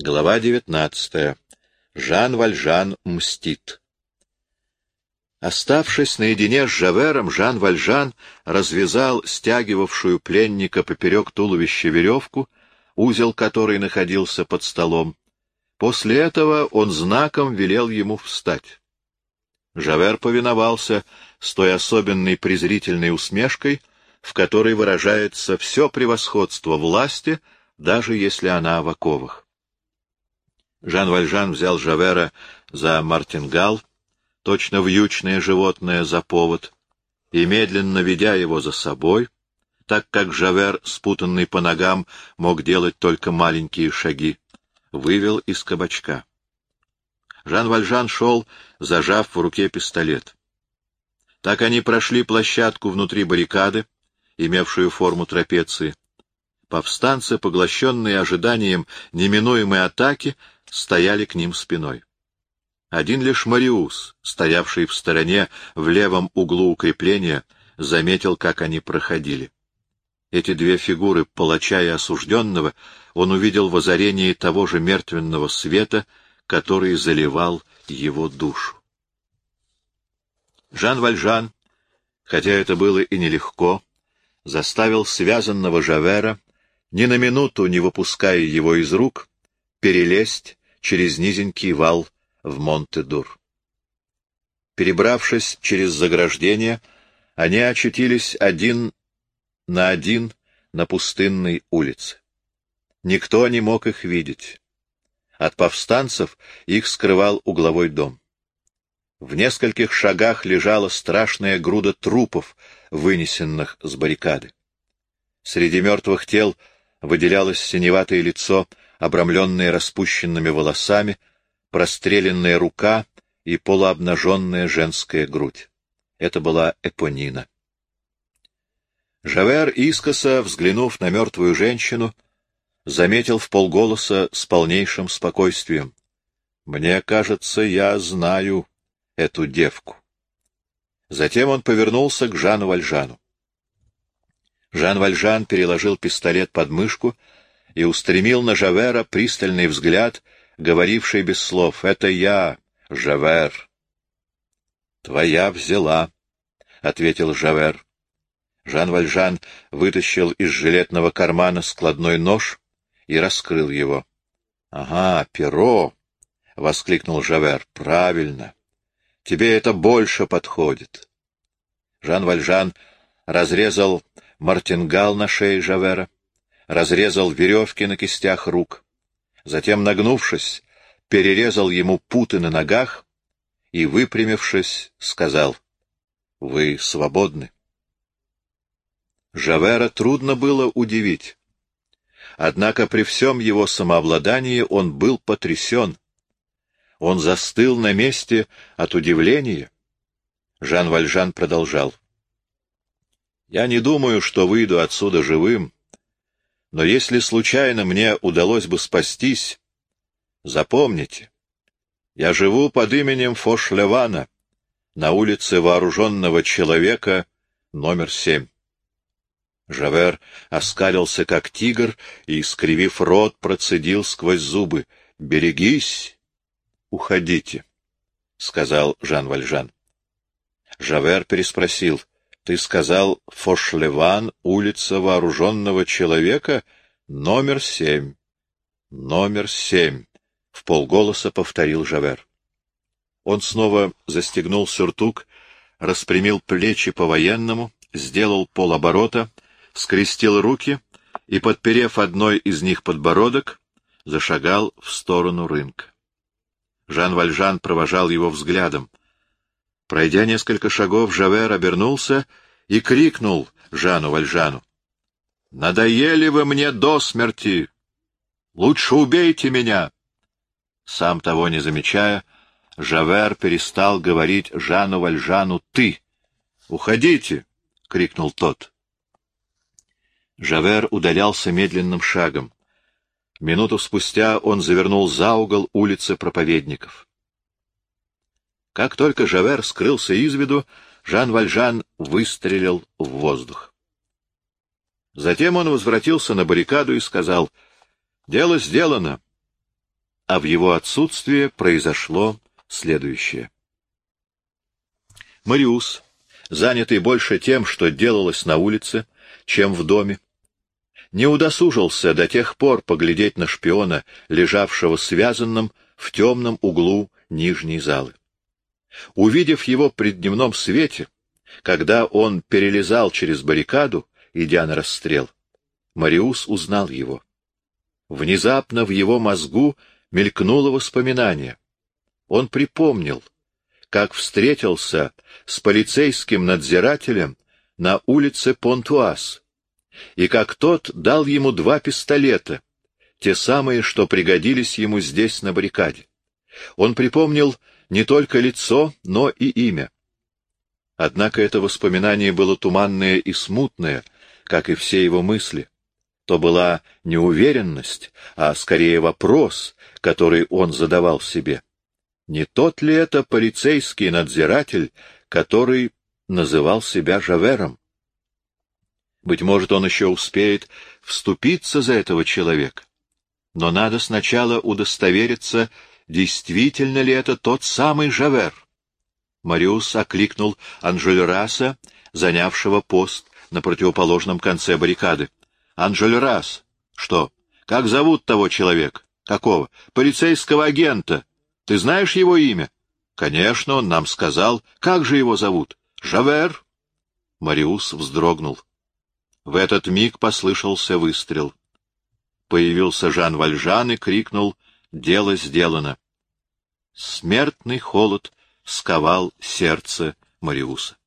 Глава девятнадцатая. Жан Вальжан мстит. Оставшись наедине с Жавером, Жан Вальжан развязал стягивавшую пленника поперек туловища веревку, узел которой находился под столом. После этого он знаком велел ему встать. Жавер повиновался с той особенной презрительной усмешкой, в которой выражается все превосходство власти, даже если она в оковах. Жан Вальжан взял Жавера за мартингал, точно вьючное животное за повод, и, медленно ведя его за собой, так как Жавер, спутанный по ногам, мог делать только маленькие шаги, вывел из кабачка. Жан Вальжан шел, зажав в руке пистолет. Так они прошли площадку внутри баррикады, имевшую форму трапеции. Повстанцы, поглощенные ожиданием неминуемой атаки, стояли к ним спиной. Один лишь Мариус, стоявший в стороне в левом углу укрепления, заметил, как они проходили. Эти две фигуры, палача и осужденного, он увидел в озарении того же мертвенного света, который заливал его душу. Жан Вальжан, хотя это было и нелегко, заставил связанного Жавера, ни на минуту не выпуская его из рук, перелезть через низенький вал в Монте-Дур. Перебравшись через заграждение, они очутились один на один на пустынной улице. Никто не мог их видеть. От повстанцев их скрывал угловой дом. В нескольких шагах лежала страшная груда трупов, вынесенных с баррикады. Среди мертвых тел выделялось синеватое лицо, обрамленное распущенными волосами, простреленная рука и полуобнаженная женская грудь. Это была Эпонина. Жавер, искоса взглянув на мертвую женщину, заметил в полголоса с полнейшим спокойствием. «Мне кажется, я знаю эту девку». Затем он повернулся к Жану Вальжану. Жан Вальжан переложил пистолет под мышку и устремил на Жавера пристальный взгляд, говоривший без слов. «Это я, Жавер». «Твоя взяла», — ответил Жавер. Жан Вальжан вытащил из жилетного кармана складной нож и раскрыл его. — Ага, перо! — воскликнул Жавер. — Правильно. Тебе это больше подходит. Жан Вальжан разрезал мартингал на шее Жавера, разрезал веревки на кистях рук, затем, нагнувшись, перерезал ему путы на ногах и, выпрямившись, сказал, — Вы свободны. Жавера трудно было удивить. Однако при всем его самообладании он был потрясен. Он застыл на месте от удивления. Жан Вальжан продолжал. «Я не думаю, что выйду отсюда живым, но если случайно мне удалось бы спастись, запомните, я живу под именем Фошлевана на улице вооруженного человека номер семь. Жавер оскалился, как тигр, и, скривив рот, процедил сквозь зубы. — Берегись! — Уходите, — сказал Жан Вальжан. Жавер переспросил. — Ты сказал Фошлеван, улица вооруженного человека, номер семь. — Номер семь, — в полголоса повторил Жавер. Он снова застегнул сюртук, распрямил плечи по-военному, сделал полоборота — скрестил руки и, подперев одной из них подбородок, зашагал в сторону рынка. Жан Вальжан провожал его взглядом. Пройдя несколько шагов, Жавер обернулся и крикнул Жану Вальжану. — Надоели вы мне до смерти! Лучше убейте меня! Сам того не замечая, Жавер перестал говорить Жану Вальжану «ты». «Уходите!» — крикнул тот. Жавер удалялся медленным шагом. Минуту спустя он завернул за угол улицы проповедников. Как только Жавер скрылся из виду, Жан Вальжан выстрелил в воздух. Затем он возвратился на баррикаду и сказал, — Дело сделано. а в его отсутствие произошло следующее. Мариус, занятый больше тем, что делалось на улице, чем в доме, не удосужился до тех пор поглядеть на шпиона, лежавшего связанным в темном углу нижней залы. Увидев его при дневном свете, когда он перелезал через баррикаду, идя на расстрел, Мариус узнал его. Внезапно в его мозгу мелькнуло воспоминание. Он припомнил, как встретился с полицейским надзирателем на улице Понтуаз, и как тот дал ему два пистолета, те самые, что пригодились ему здесь на баррикаде. Он припомнил не только лицо, но и имя. Однако это воспоминание было туманное и смутное, как и все его мысли. То была не уверенность, а скорее вопрос, который он задавал себе. Не тот ли это полицейский надзиратель, который называл себя Жавером? Быть может, он еще успеет вступиться за этого человека. Но надо сначала удостовериться, действительно ли это тот самый Жавер. Мариус окликнул Анжелераса, занявшего пост на противоположном конце баррикады. — Анжелерас! Что? Как зовут того человека? Какого? Полицейского агента. Ты знаешь его имя? — Конечно, он нам сказал. Как же его зовут? — Жавер. Мариус вздрогнул. В этот миг послышался выстрел. Появился Жан Вальжан и крикнул «Дело сделано!». Смертный холод сковал сердце Мариуса.